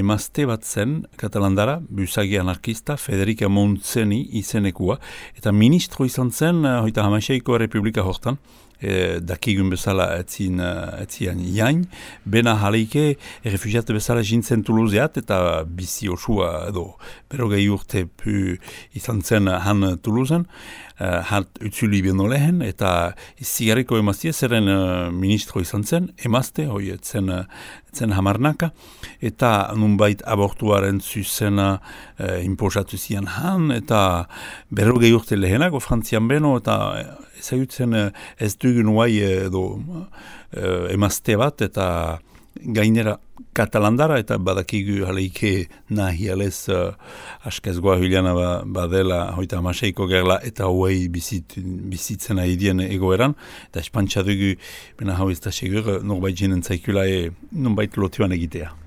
emazte bat zen katalandara, busagi anarkista, Federica Montzeni izenekua, eta ministro izan zen, uh, hoita hamaseiko republika hortan, e, dakigun bezala etzin, etzian jain, bena jaleike refugiate bezala jintzen Toulouseat eta bizi osua edo. Berogei urte pu izan zen han Toulousen, uh, hat utzuli beno lehen, eta zigarriko emaztie zeren uh, ministro izan zen, emazte, hoi etzen, etzen hamarnaka, eta nunbait abortuaren zuzena uh, imposatu zian han, eta berrogei urte lehenako frantzian beno, eta ezagutzen uh, ez dugun guai edo uh, emazte bat, eta gainera katalandara eta badakigu haleike nahi alez uh, askez goa ba, badela hoita amaseiko gerla eta hoei bizit, bizitzen nahi dien egoeran eta espantsa dugu bena hau ez da segur norbait jenen zaikula e, nonbait lotuan egitea.